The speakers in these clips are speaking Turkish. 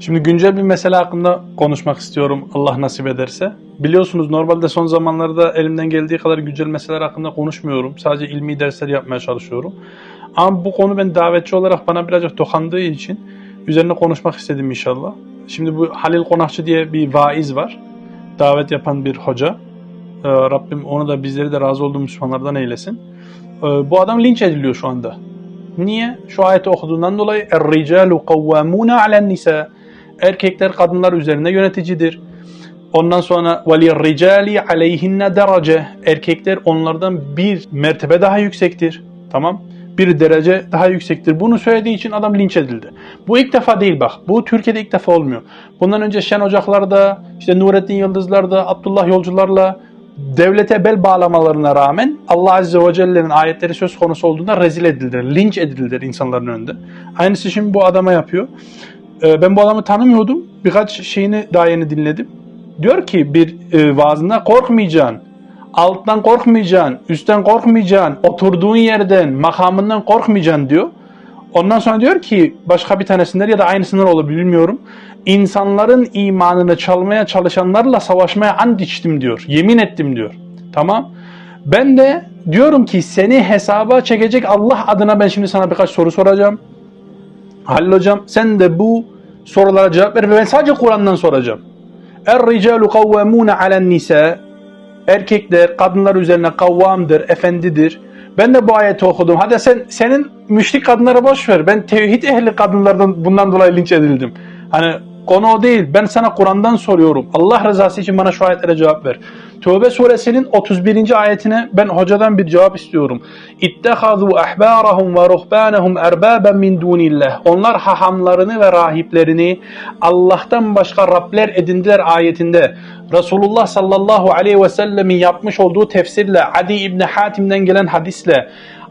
Şimdi güncel bir mesele hakkında konuşmak istiyorum Allah nasip ederse. Biliyorsunuz normalde son zamanlarda elimden geldiği kadar güncel meseleler hakkında konuşmuyorum. Sadece ilmi dersler yapmaya çalışıyorum. Ama bu konu ben davetçi olarak bana birazcık dokandığı için üzerine konuşmak istedim inşallah. Şimdi bu Halil Konakçı diye bir vaiz var. Davet yapan bir hoca. Ee, Rabbim onu da bizleri de razı olduğu Müslümanlardan eylesin. Ee, bu adam linç ediliyor şu anda. Niye? Şu ayeti okuduğundan dolayı Er-ricalu kavvamuna alen nisa Erkekler kadınlar üzerine yöneticidir. Ondan sonra وَلِيَّرِّجَالِ عَلَيْهِنَّ derece Erkekler onlardan bir mertebe daha yüksektir. Tamam? Bir derece daha yüksektir. Bunu söylediği için adam linç edildi. Bu ilk defa değil bak. Bu Türkiye'de ilk defa olmuyor. Bundan önce Şen Ocaklar'da, işte Nurettin Yıldızlar'da, Abdullah Yolcular'la devlete bel bağlamalarına rağmen Allah Azze ve Celle'nin ayetleri söz konusu olduğunda rezil edildiler, linç edildiler insanların önünde. Aynısı şimdi bu adama yapıyor. Ee, ben bu adamı tanımıyordum. Birkaç şeyini daha yeni dinledim. Diyor ki bir e, vaazında korkmayacaksın. Alttan korkmayacaksın, üstten korkmayacaksın, oturduğun yerden, makamından korkmayacaksın diyor. Ondan sonra diyor ki başka bir tanesinden ya da aynısından olabilir bilmiyorum. İnsanların imanını çalmaya çalışanlarla savaşmaya ant içtim diyor. Yemin ettim diyor. Tamam. Ben de diyorum ki seni hesaba çekecek Allah adına ben şimdi sana birkaç soru soracağım. Halil hocam sen de bu sorulara cevap ver ve ben sadece Kur'an'dan soracağım. Er-ricalu kavvamuna alen nisa Erkekler kadınlar üzerine kavvamdır, efendidir. Ben de bu ayeti okudum. Hadi sen senin müşrik kadınlara boş ver. Ben tevhid ehli kadınlardan bundan dolayı linç edildim. Hani konu o değil. Ben sana Kur'an'dan soruyorum. Allah rızası için bana şu ayetlere cevap ver. Tövbe suresinin 31. ayetine ben hocadan bir cevap istiyorum. İttehazû ahbârahum ve ruhbânehum erbâben min dûnillah. Onlar hahamlarını ve rahiplerini Allah'tan başka Rabler edindiler ayetinde. Resulullah sallallahu aleyhi ve sellemin yapmış olduğu tefsirle Adi İbni Hatim'den gelen hadisle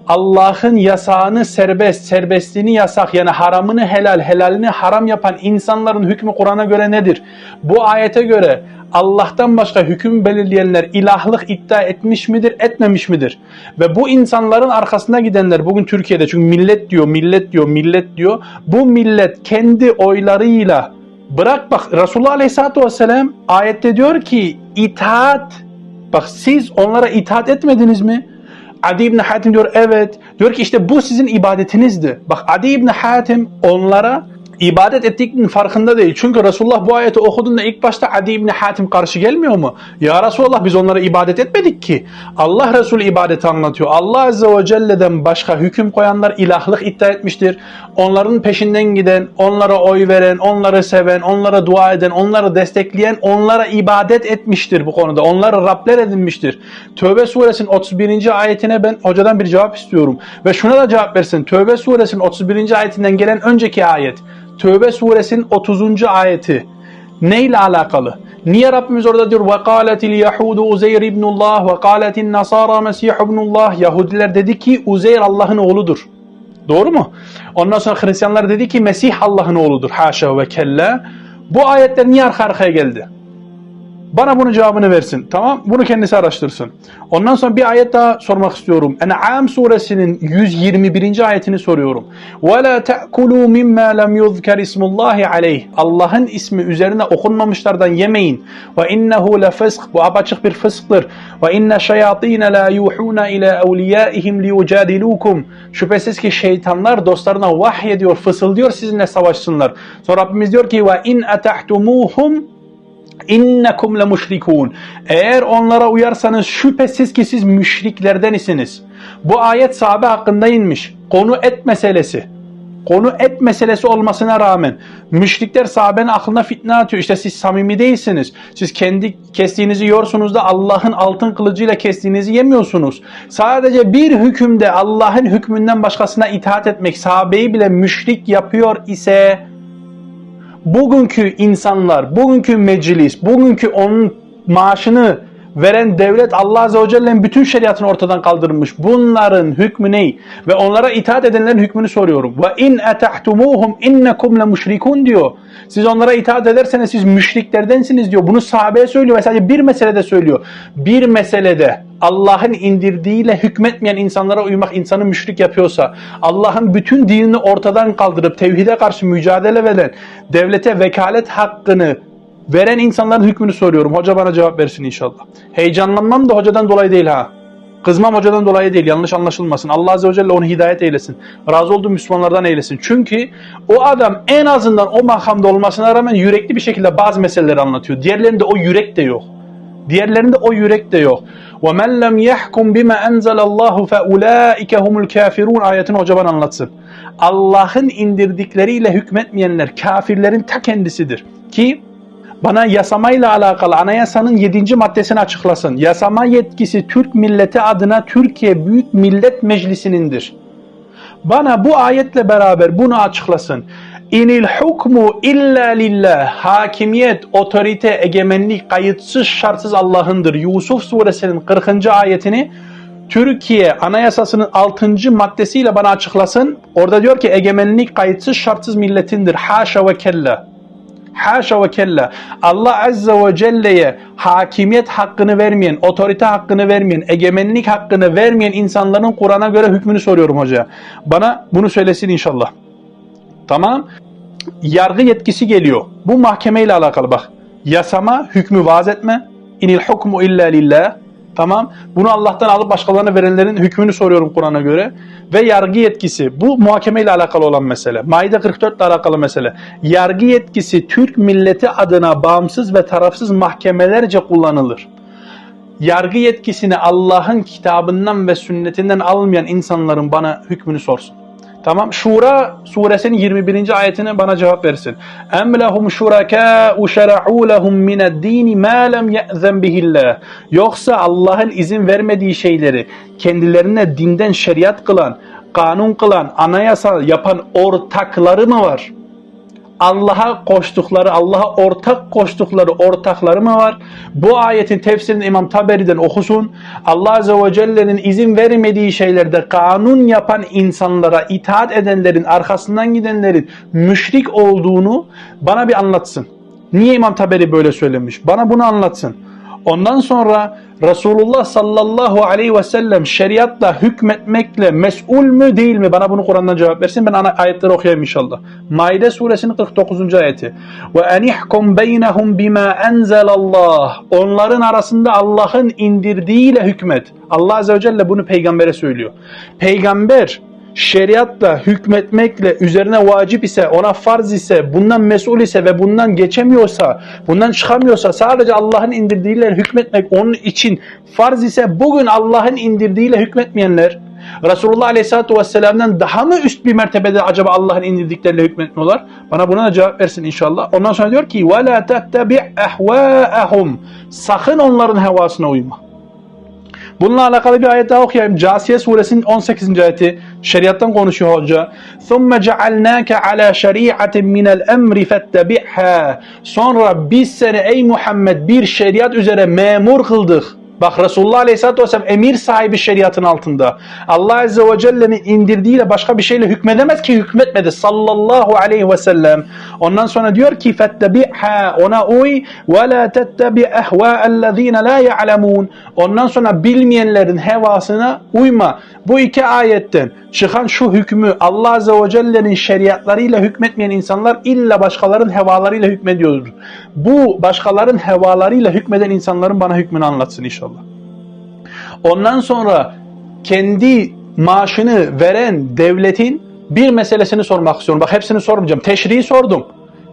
Allah'ın yasağını serbest, serbestliğini yasak yani haramını helal, helalini haram yapan insanların hükmü Kur'an'a göre nedir? Bu ayete göre Allah'tan başka hüküm belirleyenler ilahlık iddia etmiş midir, etmemiş midir? Ve bu insanların arkasına gidenler bugün Türkiye'de çünkü millet diyor, millet diyor, millet diyor. Bu millet kendi oylarıyla bırak bak Resulullah Aleyhisselatü Vesselam ayette diyor ki itaat bak siz onlara itaat etmediniz mi? Adi İbni Hatim diyor evet. Diyor ki işte bu sizin ibadetinizdi. Bak Adi İbni Hatim onlara ibadet ettiklerinin farkında değil. Çünkü Resulullah bu ayeti okuduğunda ilk başta Adi İbni Hatim karşı gelmiyor mu? Ya Resulullah biz onlara ibadet etmedik ki. Allah Resulü ibadeti anlatıyor. Allah Azze ve Celle'den başka hüküm koyanlar ilahlık iddia etmiştir. Onların peşinden giden, onlara oy veren, onları seven, onlara dua eden, onları destekleyen onlara ibadet etmiştir bu konuda. Onları Rabler edinmiştir. Tövbe suresinin 31. ayetine ben hocadan bir cevap istiyorum. Ve şuna da cevap versin. Tövbe suresinin 31. ayetinden gelen önceki ayet. Tövbe suresinin 30. ayeti neyle alakalı? Niye Rabbimiz orada diyor وَقَالَتِ الْيَحُودُ Uzeyr ibnullah وَقَالَتِ النَّصَارَ Mesih ibnullah Yahudiler dedi ki Uzeyr Allah'ın oğludur. Doğru mu? Ondan sonra Hristiyanlar dedi ki Mesih Allah'ın oğludur. Haşa ve kella. Bu ayetler niye arka arkaya geldi? Bana bunun cevabını versin. Tamam? Bunu kendisi araştırsın. Ondan sonra bir ayet daha sormak istiyorum. En'am suresinin 121. ayetini soruyorum. وَلَا تَأْكُلُوا مِمَّا لَمْ يُذْكَرْ اسْمُ اللّٰهِ عَلَيْهِ Allah'ın ismi üzerine okunmamışlardan yemeyin. وَاِنَّهُ لَفَسْقٍ Bu apaçık bir fısktır. وَاِنَّ شَيَاطِينَ لَا يُوحُونَ اِلَى اَوْلِيَائِهِمْ لِيُجَادِلُوكُمْ Şüphesiz ki şeytanlar dostlarına vahyediyor, fısıldıyor sizinle savaşsınlar. Sonra Rabbimiz diyor ki وَاِنْ اَتَحْتُمُوهُمْ innekum le müşrikun. Eğer onlara uyarsanız şüphesiz ki siz müşriklerden isiniz. Bu ayet sahabe hakkında inmiş. Konu et meselesi. Konu et meselesi olmasına rağmen müşrikler sahabenin aklına fitne atıyor. İşte siz samimi değilsiniz. Siz kendi kestiğinizi yiyorsunuz da Allah'ın altın kılıcıyla kestiğinizi yemiyorsunuz. Sadece bir hükümde Allah'ın hükmünden başkasına itaat etmek sahabeyi bile müşrik yapıyor ise bugünkü insanlar, bugünkü meclis, bugünkü onun maaşını veren devlet Allah Azze ve Celle'nin bütün şeriatını ortadan kaldırmış. Bunların hükmü ne? Ve onlara itaat edenlerin hükmünü soruyorum. Ve in etahtumuhum innekum le müşrikun diyor. Siz onlara itaat ederseniz siz müşriklerdensiniz diyor. Bunu sahabeye söylüyor ve sadece bir meselede söylüyor. Bir meselede Allah'ın indirdiğiyle hükmetmeyen insanlara uymak insanı müşrik yapıyorsa, Allah'ın bütün dinini ortadan kaldırıp tevhide karşı mücadele veren, devlete vekalet hakkını veren insanların hükmünü soruyorum. Hoca bana cevap versin inşallah. Heyecanlanmam da hocadan dolayı değil ha. Kızmam hocadan dolayı değil. Yanlış anlaşılmasın. Allah Azze ve Celle onu hidayet eylesin. Razı olduğu Müslümanlardan eylesin. Çünkü o adam en azından o makamda olmasına rağmen yürekli bir şekilde bazı meseleleri anlatıyor. Diğerlerinde o yürek de yok. Diğerlerinde o yürek de yok. وَمَنْ لَمْ يَحْكُمْ بِمَا أَنْزَلَ اللّٰهُ فَاُولَٰئِكَ هُمُ الْكَافِرُونَ ayetini hoca bana anlatsın. Allah'ın indirdikleriyle hükmetmeyenler kafirlerin ta kendisidir. Ki bana yasamayla alakalı anayasanın 7. maddesini açıklasın. Yasama yetkisi Türk milleti adına Türkiye Büyük Millet Meclisi'nindir. Bana bu ayetle beraber bunu açıklasın. İnil hukmu illa lillah. Hakimiyet, otorite, egemenlik kayıtsız şartsız Allah'ındır. Yusuf suresinin 40. ayetini Türkiye Anayasası'nın 6. maddesiyle bana açıklasın. Orada diyor ki egemenlik kayıtsız şartsız milletindir. Haşa ve kella. Haşa ve kella. Allah Azze ve Celle'ye hakimiyet hakkını vermeyen, otorite hakkını vermeyen, egemenlik hakkını vermeyen insanların Kur'an'a göre hükmünü soruyorum hoca. Bana bunu söylesin inşallah. Tamam. Yargı yetkisi geliyor. Bu mahkemeyle alakalı bak. Yasama, hükmü vaaz etme. İnil hukmu illa lillah. Tamam. Bunu Allah'tan alıp başkalarına verenlerin hükmünü soruyorum Kur'an'a göre. Ve yargı yetkisi. Bu muhakemeyle alakalı olan mesele. Maide 44 ile alakalı mesele. Yargı yetkisi Türk milleti adına bağımsız ve tarafsız mahkemelerce kullanılır. Yargı yetkisini Allah'ın kitabından ve sünnetinden almayan insanların bana hükmünü sorsun. Tamam. Şura suresinin 21. ayetine bana cevap versin. Em lehum şurakâ'u şera'û lehum mined-dîni mâ lem ye'zen bihillah. Yoksa Allah'ın izin vermediği şeyleri kendilerine dinden şeriat kılan, kanun kılan, anayasa yapan ortakları mı var? Allah'a koştukları, Allah'a ortak koştukları ortakları mı var? Bu ayetin tefsirini İmam Taberi'den okusun. Allah Azze ve Celle'nin izin vermediği şeylerde kanun yapan insanlara itaat edenlerin, arkasından gidenlerin müşrik olduğunu bana bir anlatsın. Niye İmam Taberi böyle söylemiş? Bana bunu anlatsın. Ondan sonra Resulullah sallallahu aleyhi ve sellem şeriatla hükmetmekle mesul mü değil mi? Bana bunu Kur'an'dan cevap versin. Ben ana ayetleri okuyayım inşallah. Maide suresinin 49. ayeti. Ve enihkum beynehum bima enzelallah. Onların arasında Allah'ın indirdiğiyle hükmet. Allah azze ve celle bunu peygambere söylüyor. Peygamber şeriatla hükmetmekle üzerine vacip ise, ona farz ise, bundan mesul ise ve bundan geçemiyorsa, bundan çıkamıyorsa sadece Allah'ın indirdiğiyle hükmetmek onun için farz ise bugün Allah'ın indirdiğiyle hükmetmeyenler Resulullah Aleyhisselatü Vesselam'dan daha mı üst bir mertebede acaba Allah'ın indirdikleriyle hükmetmiyorlar? Bana buna da cevap versin inşallah. Ondan sonra diyor ki وَلَا تَتَّبِعْ اَحْوَاءَهُمْ Sakın onların hevasına uyma. Bununla alakalı bir ayet daha okuyayım. Casiye suresinin 18. ayeti. Şeriattan konuşuyor hoca. ثُمَّ جَعَلْنَاكَ عَلَى شَرِيعَةٍ مِنَ الْاَمْرِ فَاتَّبِعْهَا Sonra biz seni ey Muhammed bir şeriat üzere memur kıldık. Bak Resulullah Aleyhisselatü Vesselam emir sahibi şeriatın altında. Allah Azze ve Celle'nin indirdiğiyle başka bir şeyle hükmedemez ki hükmetmedi sallallahu aleyhi ve sellem. Ondan sonra diyor ki fettebi'ha ona uy ve la tettebi ehvâ'ellezîne la ya'lemûn. Ondan sonra bilmeyenlerin hevasına uyma. Bu iki ayetten çıkan şu hükmü Allah Azze ve Celle'nin şeriatlarıyla hükmetmeyen insanlar illa başkalarının hevalarıyla hükmediyordur. Bu başkalarının hevalarıyla hükmeden insanların bana hükmünü anlatsın inşallah. Ondan sonra kendi maaşını veren devletin bir meselesini sormak istiyorum. Bak hepsini sormayacağım. Teşriği sordum.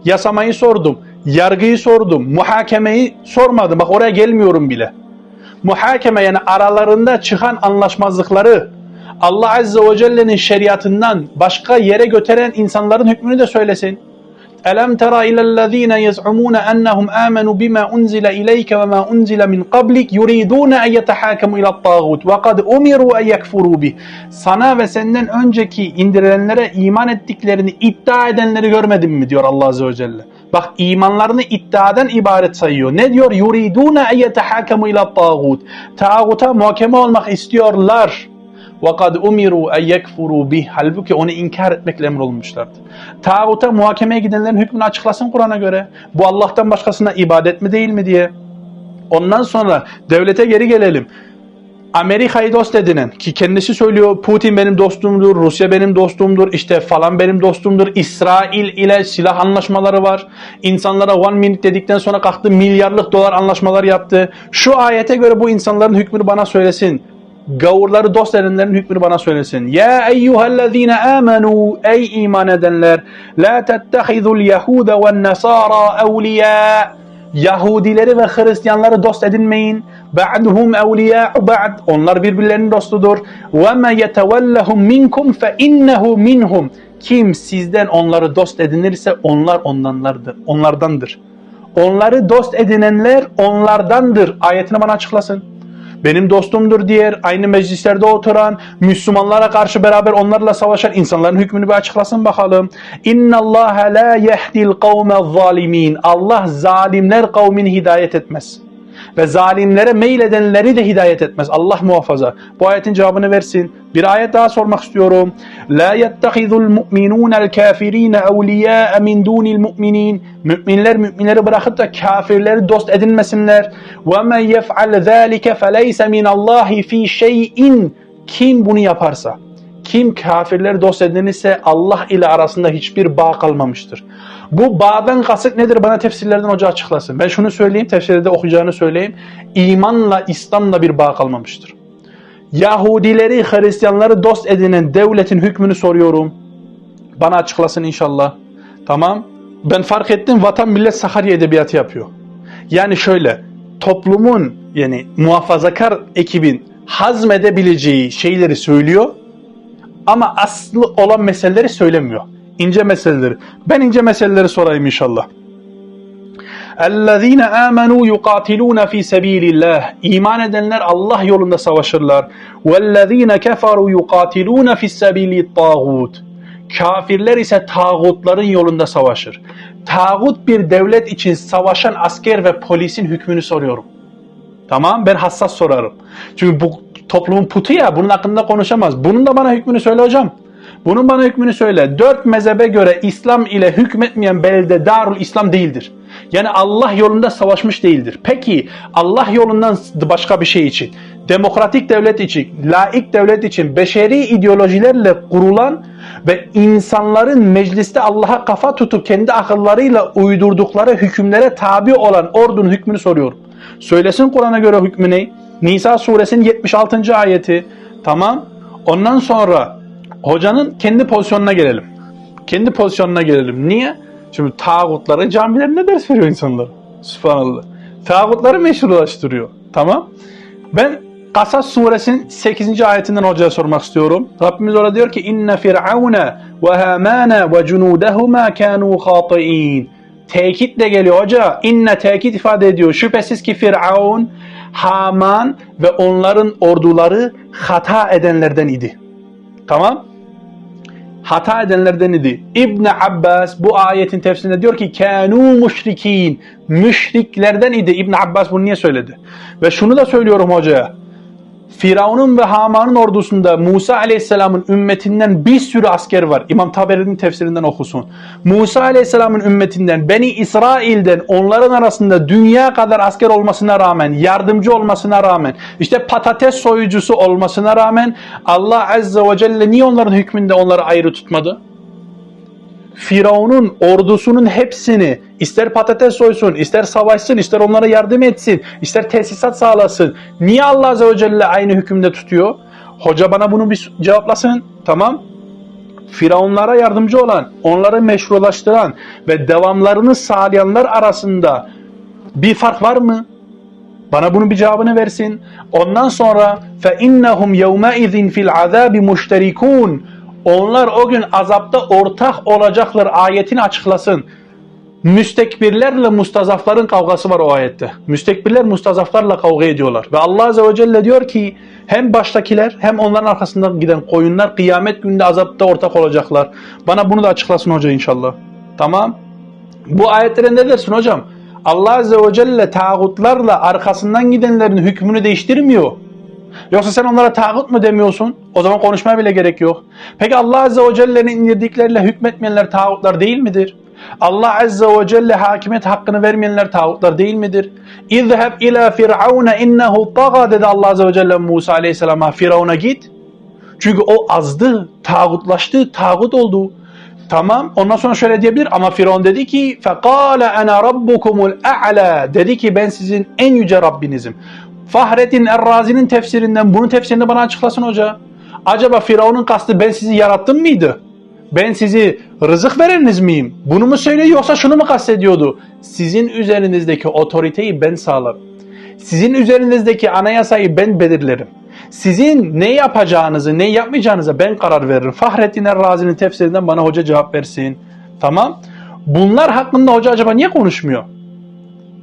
Yasamayı sordum. Yargıyı sordum. Muhakemeyi sormadım. Bak oraya gelmiyorum bile. Muhakeme yani aralarında çıkan anlaşmazlıkları Allah Azze ve Celle'nin şeriatından başka yere götüren insanların hükmünü de söylesin. Elem tera ilellezine yez'umune ennehum amenu bima unzile ileyke ve ma unzile min qablik yuridune en yetehakemu ila tağut ve kad umiru en yekfuru. Sana ve senden önceki indirilenlere iman ettiklerini iddia edenleri görmedin mi diyor Allah Azze ve Celle. Bak imanlarını iddiadan ibaret sayıyor. Ne diyor? Yuridune en yetehakemu ila tağut. Tağuta muhakeme olmak istiyorlar. وَقَدْ اُمِرُوا اَنْ يَكْفُرُوا bih. Halbuki onu inkar etmekle emrolunmuşlardı. Tağuta muhakemeye gidenlerin hükmünü açıklasın Kur'an'a göre. Bu Allah'tan başkasına ibadet mi değil mi diye. Ondan sonra devlete geri gelelim. Amerika'yı dost edinen ki kendisi söylüyor Putin benim dostumdur, Rusya benim dostumdur, işte falan benim dostumdur. İsrail ile silah anlaşmaları var. İnsanlara one minute dedikten sonra kalktı milyarlık dolar anlaşmalar yaptı. Şu ayete göre bu insanların hükmünü bana söylesin gavurları dost edinlerin hükmünü bana söylesin. Ya eyyühellezine amenu ey iman edenler la tettehizul yehude ve nesara evliya Yahudileri ve Hristiyanları dost edinmeyin. Ba'duhum evliya'u ba'd. Onlar birbirlerinin dostudur. Ve me yetevellehum minkum fe innehu minhum. Kim sizden onları dost edinirse onlar ondanlardır. Onlardandır. Onları dost edinenler onlardandır. Ayetini bana açıklasın benim dostumdur diğer aynı meclislerde oturan, Müslümanlara karşı beraber onlarla savaşan insanların hükmünü bir açıklasın bakalım. İnna Allah la yehdil kavme zalimin. Allah zalimler kavmini hidayet etmez ve zalimlere meyledenleri de hidayet etmez. Allah muhafaza. Bu ayetin cevabını versin. Bir ayet daha sormak istiyorum. La yettehizul mu'minunel kafirine evliya min dunil mu'minin. Müminler müminleri bırakıp da kafirleri dost edinmesinler. Ve men yef'al zalike feleyse min Allahi fi şey'in. Kim bunu yaparsa kim kafirleri dost edinirse Allah ile arasında hiçbir bağ kalmamıştır. Bu bağdan kasıt nedir? Bana tefsirlerden hoca açıklasın. Ben şunu söyleyeyim, tefsirde okuyacağını söyleyeyim. İmanla, İslam'la bir bağ kalmamıştır. Yahudileri, Hristiyanları dost edinen devletin hükmünü soruyorum. Bana açıklasın inşallah. Tamam. Ben fark ettim vatan millet Sakarya edebiyatı yapıyor. Yani şöyle toplumun yani muhafazakar ekibin hazmedebileceği şeyleri söylüyor ama aslı olan meseleleri söylemiyor. İnce meseleleri. Ben ince meseleleri sorayım inşallah. اَلَّذ۪ينَ آمَنُوا يُقَاتِلُونَ ف۪ي سَب۪يلِ اللّٰهِ İman edenler Allah yolunda savaşırlar. وَالَّذ۪ينَ كَفَرُوا يُقَاتِلُونَ فِي السَّب۪يلِ الطَّاغُوتِ Kafirler ise tağutların yolunda savaşır. Tağut bir devlet için savaşan asker ve polisin hükmünü soruyorum. Tamam ben hassas sorarım. Çünkü bu toplumun putu ya bunun hakkında konuşamaz. Bunun da bana hükmünü söyle hocam. Bunun bana hükmünü söyle. Dört mezhebe göre İslam ile hükmetmeyen belde Darul İslam değildir. Yani Allah yolunda savaşmış değildir. Peki Allah yolundan başka bir şey için, demokratik devlet için, laik devlet için, beşeri ideolojilerle kurulan ve insanların mecliste Allah'a kafa tutup kendi akıllarıyla uydurdukları hükümlere tabi olan ordunun hükmünü soruyorum. Söylesin Kur'an'a göre hükmü ne? Nisa suresinin 76. ayeti. Tamam. Ondan sonra hocanın kendi pozisyonuna gelelim. Kendi pozisyonuna gelelim. Niye? Şimdi tağutları camilerinde ders veriyor insanlar. Sübhanallah. Tağutları meşrulaştırıyor. Tamam. Ben Kasas suresinin 8. ayetinden hocaya sormak istiyorum. Rabbimiz orada diyor ki inne firavune ve hamane ve cunudehuma kanu khati'in. Tekitle geliyor hoca. İnne tekit ifade ediyor. Şüphesiz ki Firavun, Haman ve onların orduları hata edenlerden idi. Tamam? Hata edenlerden idi. İbn Abbas bu ayetin tefsirinde diyor ki kanu müşrikin. Müşriklerden idi. İbn Abbas bunu niye söyledi? Ve şunu da söylüyorum hocaya. Firavun'un ve Haman'ın ordusunda Musa Aleyhisselam'ın ümmetinden bir sürü asker var. İmam Taberi'nin tefsirinden okusun. Musa Aleyhisselam'ın ümmetinden, Beni İsrail'den onların arasında dünya kadar asker olmasına rağmen, yardımcı olmasına rağmen, işte patates soyucusu olmasına rağmen Allah Azze ve Celle niye onların hükmünde onları ayrı tutmadı? Firavun'un ordusunun hepsini ister patates soysun, ister savaşsın, ister onlara yardım etsin, ister tesisat sağlasın. Niye Allah Azze ve Celle aynı hükümde tutuyor? Hoca bana bunu bir cevaplasın. Tamam. Firavunlara yardımcı olan, onları meşrulaştıran ve devamlarını sağlayanlar arasında bir fark var mı? Bana bunun bir cevabını versin. Ondan sonra fe innahum yevme izin fil azabi müşterikun onlar o gün azapta ortak olacaklar ayetini açıklasın. Müstekbirlerle mustazafların kavgası var o ayette. Müstekbirler mustazaflarla kavga ediyorlar. Ve Allah Azze ve Celle diyor ki hem baştakiler hem onların arkasından giden koyunlar kıyamet gününde azapta ortak olacaklar. Bana bunu da açıklasın hoca inşallah. Tamam. Bu ayetlere ne dersin hocam? Allah Azze ve Celle tağutlarla arkasından gidenlerin hükmünü değiştirmiyor. Yoksa sen onlara tağut mu demiyorsun? O zaman konuşmaya bile gerek yok. Peki Allah Azze ve Celle'nin indirdikleriyle hükmetmeyenler tağutlar değil midir? Allah Azze ve Celle hakimiyet hakkını vermeyenler tağutlar değil midir? İzheb ila firavune innehu taga dedi Allah Azze ve Celle Musa Aleyhisselam'a Firavun'a git. Çünkü o azdı, tağutlaştı, tağut oldu. Tamam. Ondan sonra şöyle diyebilir ama Firavun dedi ki فَقَالَ اَنَا رَبُّكُمُ الْاَعْلَى Dedi ki ben sizin en yüce Rabbinizim. Fahrettin Errazi'nin tefsirinden bunun tefsirini bana açıklasın hoca. Acaba Firavun'un kastı ben sizi yarattım mıydı? Ben sizi rızık vereniniz miyim? Bunu mu söylüyor yoksa şunu mu kastediyordu? Sizin üzerinizdeki otoriteyi ben sağlarım. Sizin üzerinizdeki anayasayı ben belirlerim. Sizin ne yapacağınızı, ne yapmayacağınıza ben karar veririm. Fahrettin Errazi'nin tefsirinden bana hoca cevap versin. Tamam. Bunlar hakkında hoca acaba niye konuşmuyor?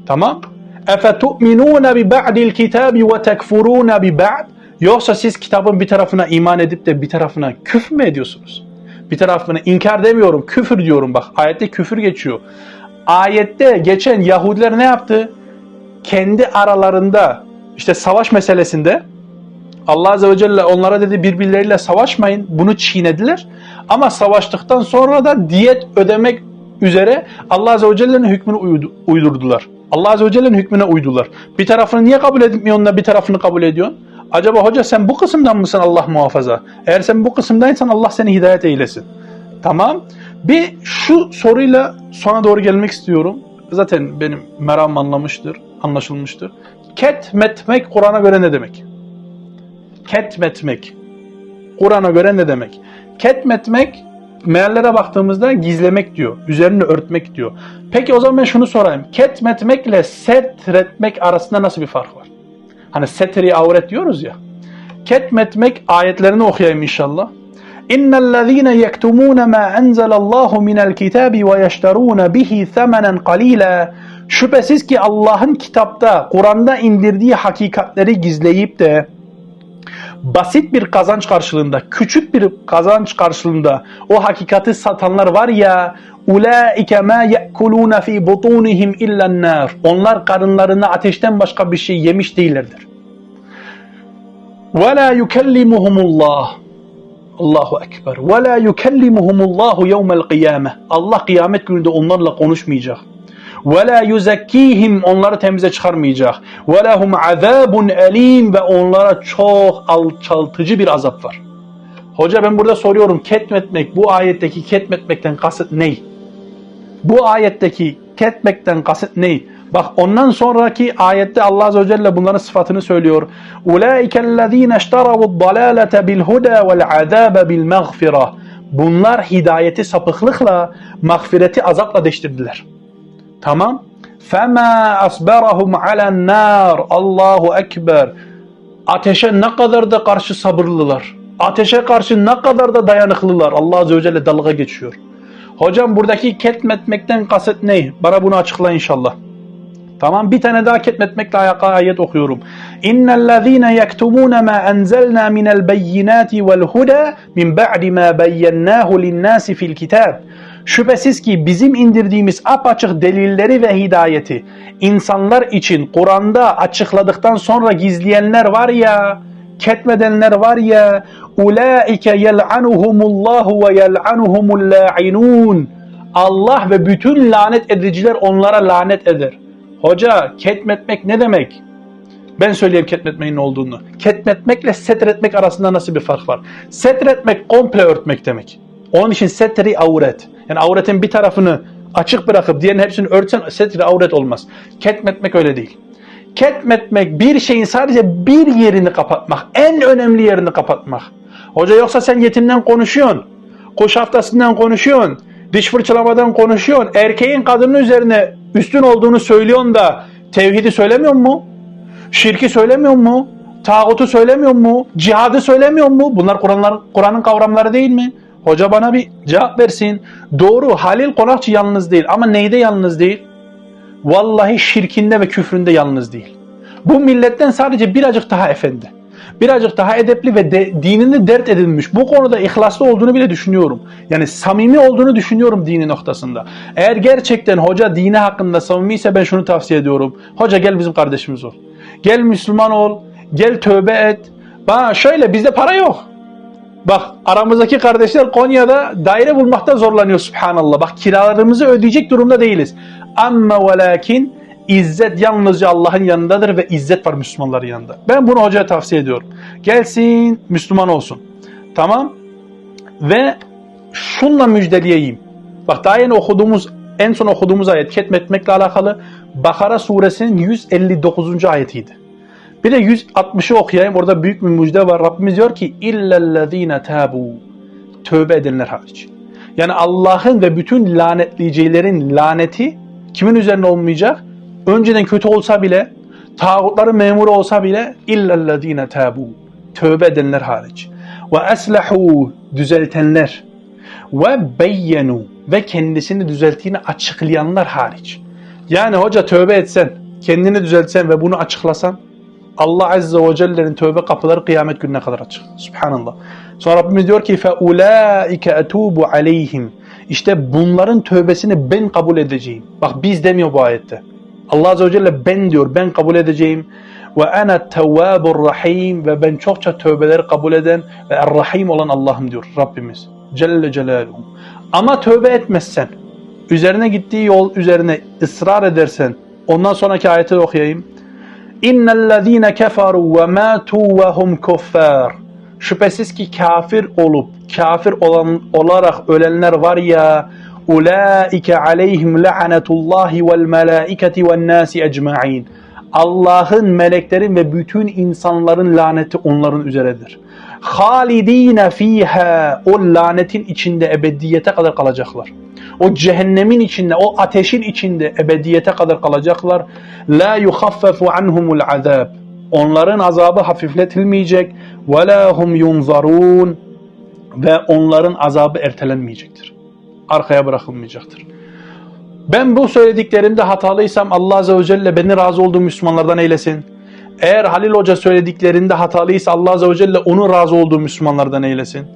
Tamam. اَفَتُؤْمِنُونَ بِبَعْدِ الْكِتَابِ وَتَكْفُرُونَ بِبَعْدِ Yoksa siz kitabın bir tarafına iman edip de bir tarafına küfür mü ediyorsunuz? Bir tarafını inkar demiyorum, küfür diyorum bak. Ayette küfür geçiyor. Ayette geçen Yahudiler ne yaptı? Kendi aralarında işte savaş meselesinde Allah Azze ve Celle onlara dedi birbirleriyle savaşmayın. Bunu çiğnediler. Ama savaştıktan sonra da diyet ödemek üzere Allah Azze ve Celle'nin hükmünü uydu- uydurdular. Allah Azze ve Celle'nin hükmüne uydular. Bir tarafını niye kabul etmiyorsun da bir tarafını kabul ediyorsun? Acaba hoca sen bu kısımdan mısın Allah muhafaza? Eğer sen bu kısımdaysan Allah seni hidayet eylesin. Tamam. Bir şu soruyla sona doğru gelmek istiyorum. Zaten benim meram anlamıştır, anlaşılmıştır. Ketmetmek Kur'an'a göre ne demek? Ketmetmek. Kur'an'a göre ne demek? Ketmetmek meallere baktığımızda gizlemek diyor. Üzerini örtmek diyor. Peki o zaman ben şunu sorayım. Ketmetmekle setretmek arasında nasıl bir fark var? Hani setri avret diyoruz ya. Ketmetmek ayetlerini okuyayım inşallah. İnnellezîne yektumûne mâ enzelallahu minel kitâbi ve yeşterûne bihi themenen qalîlâ Şüphesiz ki Allah'ın kitapta, Kur'an'da indirdiği hakikatleri gizleyip de basit bir kazanç karşılığında, küçük bir kazanç karşılığında o hakikati satanlar var ya ulaike ma yekuluna fi butunihim illen nar. Onlar karınlarını ateşten başka bir şey yemiş değillerdir. Ve la yukellimuhumullah. Allahu ekber. Ve la yukellimuhumullahu yevmel kıyame. Allah kıyamet gününde onlarla konuşmayacak. Ve la yuzekkihim onları temize çıkarmayacak. Ve lehum azabun elim ve onlara çok alçaltıcı bir azap var. Hoca ben burada soruyorum ketmetmek bu ayetteki ketmetmekten kasıt ne? Bu ayetteki ketmekten kasıt ne? Bak ondan sonraki ayette Allah Azze ve Celle bunların sıfatını söylüyor. Dalalete bil huda vel azabe bil mağfira. Bunlar hidayeti sapıklıkla, mağfireti azapla değiştirdiler. Tamam. Fema asberahum alen nar. Allahu ekber. Ateşe ne kadar da karşı sabırlılar. Ateşe karşı ne kadar da dayanıklılar. Allah Azze ve Celle dalga geçiyor. Hocam buradaki ketmetmekten kasıt ne? Bana bunu açıkla inşallah. Tamam bir tane daha ketmetmekle alakalı ayet okuyorum. İnnellezîne yektumûne mâ enzelnâ minel beyinâti vel huda min ba'di mâ beyyennâhu linnâsi fil kitâb. Şüphesiz ki bizim indirdiğimiz apaçık delilleri ve hidayeti insanlar için Kur'an'da açıkladıktan sonra gizleyenler var ya, ketmedenler var ya, ulaike yel'anuhumullahu ve yel'anuhumul la'inun. Allah ve bütün lanet ediciler onlara lanet eder. Hoca ketmetmek ne demek? Ben söyleyeyim ketmetmenin ne olduğunu. Ketmetmekle setretmek arasında nasıl bir fark var? Setretmek komple örtmek demek. Onun için setri avret. Yani avretin bir tarafını açık bırakıp diğerinin hepsini örtsen setri avret olmaz. Ketmetmek öyle değil. Ketmetmek bir şeyin sadece bir yerini kapatmak. En önemli yerini kapatmak. Hoca yoksa sen yetimden konuşuyorsun. Koş haftasından konuşuyorsun. Diş fırçalamadan konuşuyorsun. Erkeğin kadının üzerine üstün olduğunu söylüyorsun da tevhidi söylemiyor mu? Şirki söylemiyor mu? Tağutu söylemiyor mu? Cihadı söylemiyor mu? Bunlar Kur'an'ın Kur'an'ın kavramları değil mi? Hoca bana bir cevap versin. Doğru Halil Konakçı yalnız değil ama neyde yalnız değil? Vallahi şirkinde ve küfründe yalnız değil. Bu milletten sadece birazcık daha efendi. Birazcık daha edepli ve de, dinini dert edinmiş. Bu konuda ihlaslı olduğunu bile düşünüyorum. Yani samimi olduğunu düşünüyorum dini noktasında. Eğer gerçekten hoca dini hakkında samimiyse ben şunu tavsiye ediyorum. Hoca gel bizim kardeşimiz ol. Gel Müslüman ol. Gel tövbe et. Bana şöyle bizde para yok. Bak aramızdaki kardeşler Konya'da daire bulmakta zorlanıyor subhanallah. Bak kiralarımızı ödeyecek durumda değiliz. Amma ve lakin İzzet yalnızca Allah'ın yanındadır ve izzet var Müslümanların yanında. Ben bunu hocaya tavsiye ediyorum. Gelsin Müslüman olsun. Tamam. Ve şunla müjdeleyeyim. Bak daha yeni okuduğumuz en son okuduğumuz ayet ketmetmekle alakalı Bakara suresinin 159. ayetiydi. Bir de 160'ı okuyayım. Orada büyük bir müjde var. Rabbimiz diyor ki illellezine tabu tövbe edenler hariç. Yani Allah'ın ve bütün lanetleyicilerin laneti kimin üzerine olmayacak? önceden kötü olsa bile, tağutların memuru olsa bile illellezine tabu tövbe edenler hariç ve eslehu düzeltenler ve beyyenu ve kendisini düzelttiğini açıklayanlar hariç. Yani hoca tövbe etsen, kendini düzeltsen ve bunu açıklasan Allah Azze ve Celle'nin tövbe kapıları kıyamet gününe kadar açık. Subhanallah. Sonra Rabbimiz diyor ki فَاُولَٰئِكَ اَتُوبُ عَلَيْهِمْ İşte bunların tövbesini ben kabul edeceğim. Bak biz demiyor bu ayette. Allah Azze ve Celle ben diyor, ben kabul edeceğim. Ve ana tevvabur rahim ve ben çokça tövbeleri kabul eden ve er-rahim olan Allah'ım diyor Rabbimiz. Celle Celaluhu. Ama tövbe etmezsen, üzerine gittiği yol üzerine ısrar edersen, ondan sonraki ayeti okuyayım. İnnellezîne keferû ve mâtû ve hum kuffâr. Şüphesiz ki kafir olup, kafir olan olarak ölenler var ya, Ulaike aleyhim la'netullahi vel melaiketi ven nasi. Allah'ın, meleklerin ve bütün insanların laneti onların üzeredir. Halidine fiha o lanetin içinde ebediyete kadar kalacaklar. O cehennemin içinde, o ateşin içinde ebediyete kadar kalacaklar. La yuhaffefu anhumul azab. Onların azabı hafifletilmeyecek. Ve la hum yunzarun ve onların azabı ertelenmeyecektir arkaya bırakılmayacaktır. Ben bu söylediklerimde hatalıysam Allah Azze ve Celle beni razı olduğum Müslümanlardan eylesin. Eğer Halil Hoca söylediklerinde hatalıysa Allah Azze ve Celle onu razı olduğu Müslümanlardan eylesin.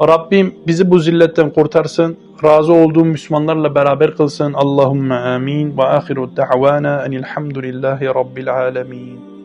Rabbim bizi bu zilletten kurtarsın. Razı olduğum Müslümanlarla beraber kılsın. Allahümme amin. Ve ahiru da'vana enilhamdülillahi rabbil alemin.